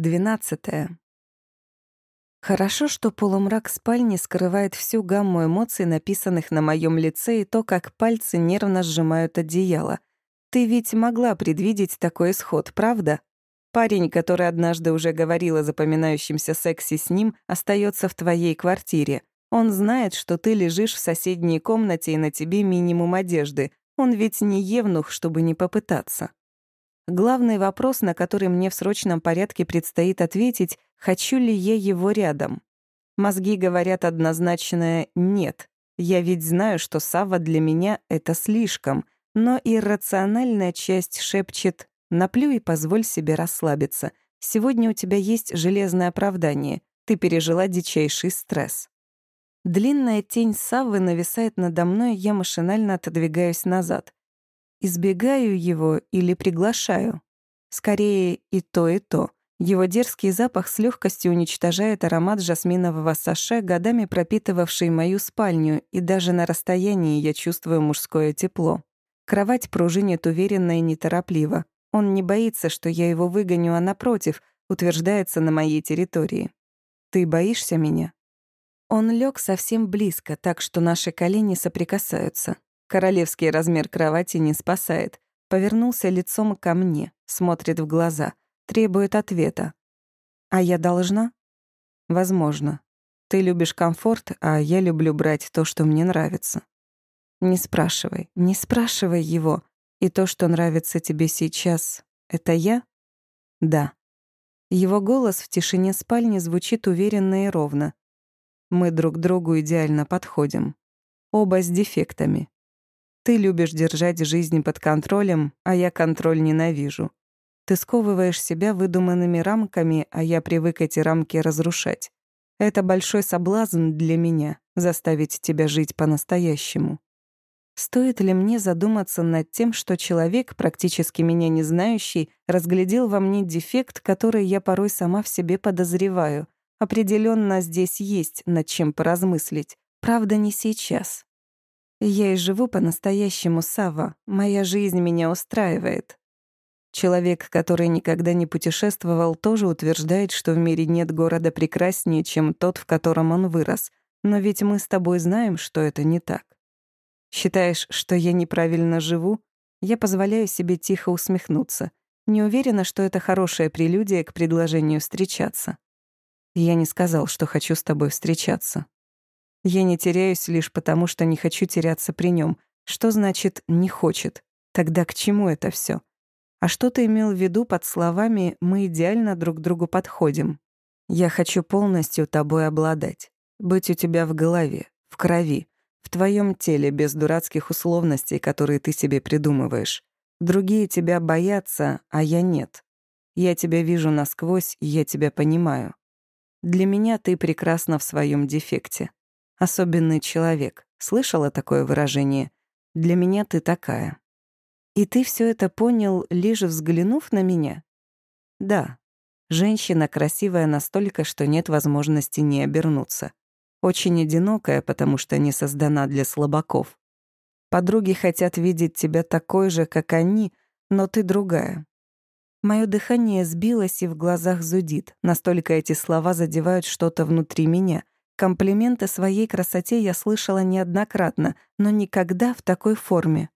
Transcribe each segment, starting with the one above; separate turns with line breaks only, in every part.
Двенадцатое. Хорошо, что полумрак спальни скрывает всю гамму эмоций, написанных на моем лице, и то, как пальцы нервно сжимают одеяло. Ты ведь могла предвидеть такой исход, правда? Парень, который однажды уже говорил о запоминающемся сексе с ним, остается в твоей квартире. Он знает, что ты лежишь в соседней комнате и на тебе минимум одежды. Он ведь не евнух, чтобы не попытаться. Главный вопрос, на который мне в срочном порядке предстоит ответить, хочу ли я его рядом. Мозги говорят однозначное «нет». Я ведь знаю, что Сава для меня — это слишком, но иррациональная часть шепчет «наплю и позволь себе расслабиться. Сегодня у тебя есть железное оправдание. Ты пережила дичайший стресс». Длинная тень Саввы нависает надо мной, я машинально отодвигаюсь назад. Избегаю его или приглашаю? Скорее и то, и то. Его дерзкий запах с легкостью уничтожает аромат жасминового саше, годами пропитывавший мою спальню, и даже на расстоянии я чувствую мужское тепло. Кровать пружинит уверенно и неторопливо. Он не боится, что я его выгоню, а напротив, утверждается на моей территории. «Ты боишься меня?» Он лег совсем близко, так что наши колени соприкасаются. Королевский размер кровати не спасает. Повернулся лицом ко мне, смотрит в глаза, требует ответа. А я должна? Возможно. Ты любишь комфорт, а я люблю брать то, что мне нравится. Не спрашивай, не спрашивай его. И то, что нравится тебе сейчас, это я? Да. Его голос в тишине спальни звучит уверенно и ровно. Мы друг другу идеально подходим. Оба с дефектами. Ты любишь держать жизнь под контролем, а я контроль ненавижу. Ты сковываешь себя выдуманными рамками, а я привык эти рамки разрушать. Это большой соблазн для меня — заставить тебя жить по-настоящему. Стоит ли мне задуматься над тем, что человек, практически меня не знающий, разглядел во мне дефект, который я порой сама в себе подозреваю? Определенно здесь есть над чем поразмыслить. Правда, не сейчас. Я и живу по-настоящему, Сава. Моя жизнь меня устраивает. Человек, который никогда не путешествовал, тоже утверждает, что в мире нет города прекраснее, чем тот, в котором он вырос. Но ведь мы с тобой знаем, что это не так. Считаешь, что я неправильно живу? Я позволяю себе тихо усмехнуться. Не уверена, что это хорошая прелюдия к предложению встречаться. Я не сказал, что хочу с тобой встречаться. Я не теряюсь лишь потому, что не хочу теряться при нем. Что значит «не хочет»? Тогда к чему это все? А что ты имел в виду под словами «мы идеально друг другу подходим»? Я хочу полностью тобой обладать. Быть у тебя в голове, в крови, в твоем теле, без дурацких условностей, которые ты себе придумываешь. Другие тебя боятся, а я нет. Я тебя вижу насквозь, я тебя понимаю. Для меня ты прекрасна в своем дефекте. Особенный человек. Слышала такое выражение? Для меня ты такая. И ты все это понял, лишь взглянув на меня? Да. Женщина красивая настолько, что нет возможности не обернуться. Очень одинокая, потому что не создана для слабаков. Подруги хотят видеть тебя такой же, как они, но ты другая. Мое дыхание сбилось и в глазах зудит. Настолько эти слова задевают что-то внутри меня. Комплименты своей красоте я слышала неоднократно, но никогда в такой форме.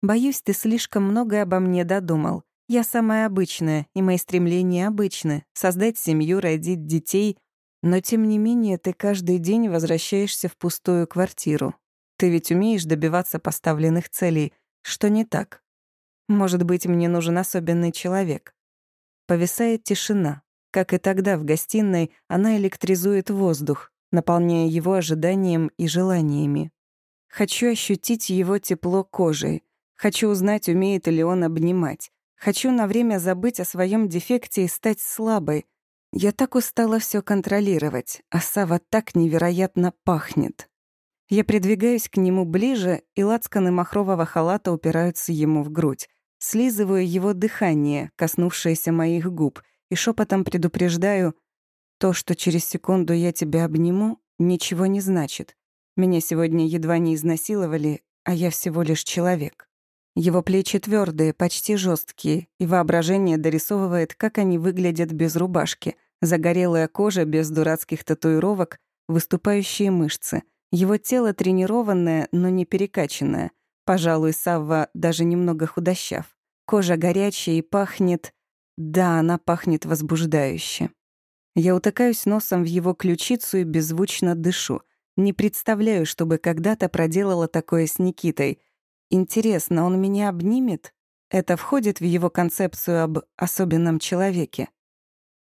Боюсь, ты слишком многое обо мне додумал. Я самая обычная, и мои стремления обычны — создать семью, родить детей. Но тем не менее ты каждый день возвращаешься в пустую квартиру. Ты ведь умеешь добиваться поставленных целей. Что не так? Может быть, мне нужен особенный человек. Повисает тишина. Как и тогда в гостиной, она электризует воздух наполняя его ожиданием и желаниями. Хочу ощутить его тепло кожей. Хочу узнать, умеет ли он обнимать. Хочу на время забыть о своем дефекте и стать слабой. Я так устала все контролировать, а Сава так невероятно пахнет. Я придвигаюсь к нему ближе, и лацканы махрового халата упираются ему в грудь. Слизываю его дыхание, коснувшееся моих губ, и шепотом предупреждаю — то, что через секунду я тебя обниму, ничего не значит. Меня сегодня едва не изнасиловали, а я всего лишь человек. Его плечи твердые, почти жесткие, и воображение дорисовывает, как они выглядят без рубашки. Загорелая кожа без дурацких татуировок, выступающие мышцы. Его тело тренированное, но не перекачанное. Пожалуй, Савва даже немного худощав. Кожа горячая и пахнет... Да, она пахнет возбуждающе. Я утыкаюсь носом в его ключицу и беззвучно дышу. Не представляю, чтобы когда-то проделала такое с Никитой. Интересно, он меня обнимет? Это входит в его концепцию об особенном человеке.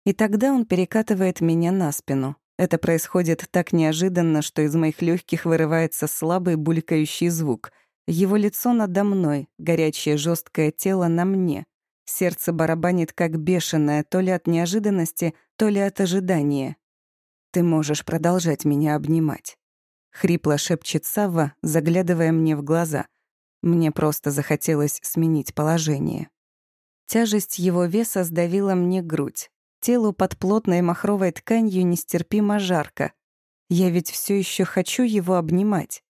И тогда он перекатывает меня на спину. Это происходит так неожиданно, что из моих легких вырывается слабый булькающий звук. Его лицо надо мной, горячее жесткое тело на мне. Сердце барабанит как бешеное, то ли от неожиданности, то ли от ожидания. «Ты можешь продолжать меня обнимать», — хрипло шепчет Савва, заглядывая мне в глаза. Мне просто захотелось сменить положение. Тяжесть его веса сдавила мне грудь. Телу под плотной махровой тканью нестерпимо жарко. Я ведь все еще хочу его обнимать.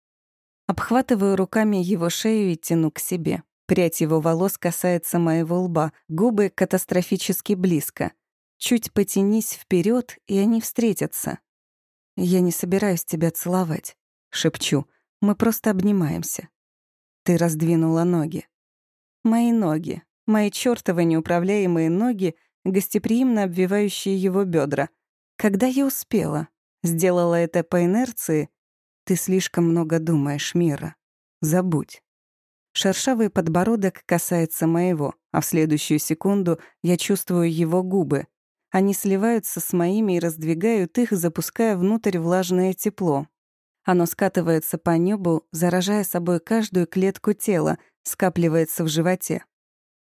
Обхватываю руками его шею и тяну к себе. Прядь его волос касается моего лба, губы катастрофически близко. Чуть потянись вперед, и они встретятся. «Я не собираюсь тебя целовать», — шепчу. «Мы просто обнимаемся». Ты раздвинула ноги. Мои ноги, мои чёртовы неуправляемые ноги, гостеприимно обвивающие его бедра. Когда я успела? Сделала это по инерции? Ты слишком много думаешь, Мира. Забудь. Шершавый подбородок касается моего, а в следующую секунду я чувствую его губы. Они сливаются с моими и раздвигают их, запуская внутрь влажное тепло. Оно скатывается по небу, заражая собой каждую клетку тела, скапливается в животе.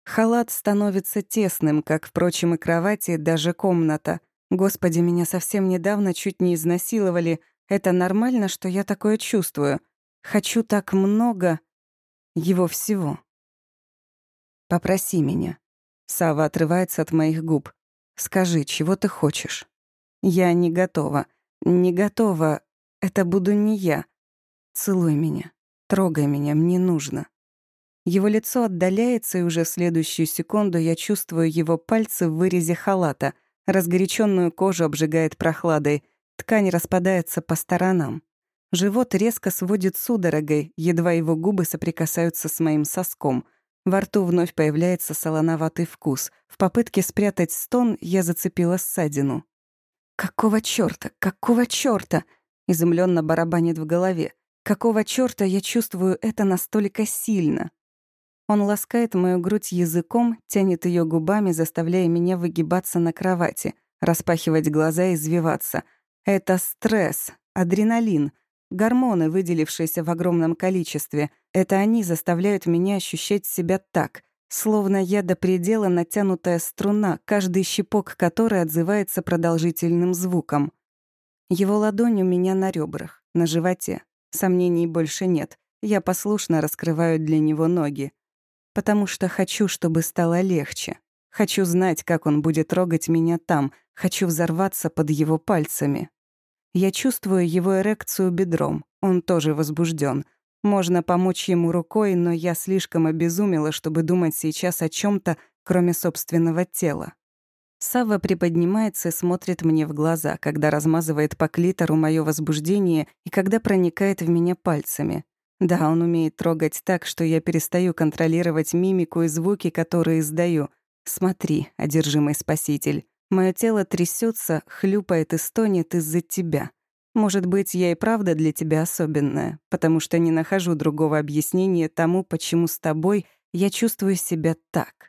Халат становится тесным, как, впрочем, и кровати, даже комната. Господи, меня совсем недавно чуть не изнасиловали. Это нормально, что я такое чувствую. Хочу так много его всего. «Попроси меня». Сава отрывается от моих губ. «Скажи, чего ты хочешь?» «Я не готова. Не готова. Это буду не я. Целуй меня. Трогай меня. Мне нужно». Его лицо отдаляется, и уже в следующую секунду я чувствую его пальцы в вырезе халата. Разгоряченную кожу обжигает прохладой. Ткань распадается по сторонам. Живот резко сводит судорогой, едва его губы соприкасаются с моим соском. Во рту вновь появляется солоноватый вкус. В попытке спрятать стон я зацепила ссадину. «Какого чёрта? Какого чёрта?» Изумленно барабанит в голове. «Какого чёрта я чувствую это настолько сильно?» Он ласкает мою грудь языком, тянет ее губами, заставляя меня выгибаться на кровати, распахивать глаза и извиваться. Это стресс, адреналин, Гормоны, выделившиеся в огромном количестве, это они заставляют меня ощущать себя так, словно я до предела натянутая струна, каждый щипок которой отзывается продолжительным звуком. Его ладонь у меня на ребрах, на животе. Сомнений больше нет. Я послушно раскрываю для него ноги. Потому что хочу, чтобы стало легче. Хочу знать, как он будет трогать меня там. Хочу взорваться под его пальцами. Я чувствую его эрекцию бедром. Он тоже возбужден. Можно помочь ему рукой, но я слишком обезумела, чтобы думать сейчас о чем то кроме собственного тела. Сава приподнимается и смотрит мне в глаза, когда размазывает по клитору мое возбуждение и когда проникает в меня пальцами. Да, он умеет трогать так, что я перестаю контролировать мимику и звуки, которые издаю. Смотри, одержимый спаситель. Мое тело трясется, хлюпает и стонет из-за тебя. Может быть, я и правда для тебя особенная, потому что не нахожу другого объяснения тому, почему с тобой я чувствую себя так.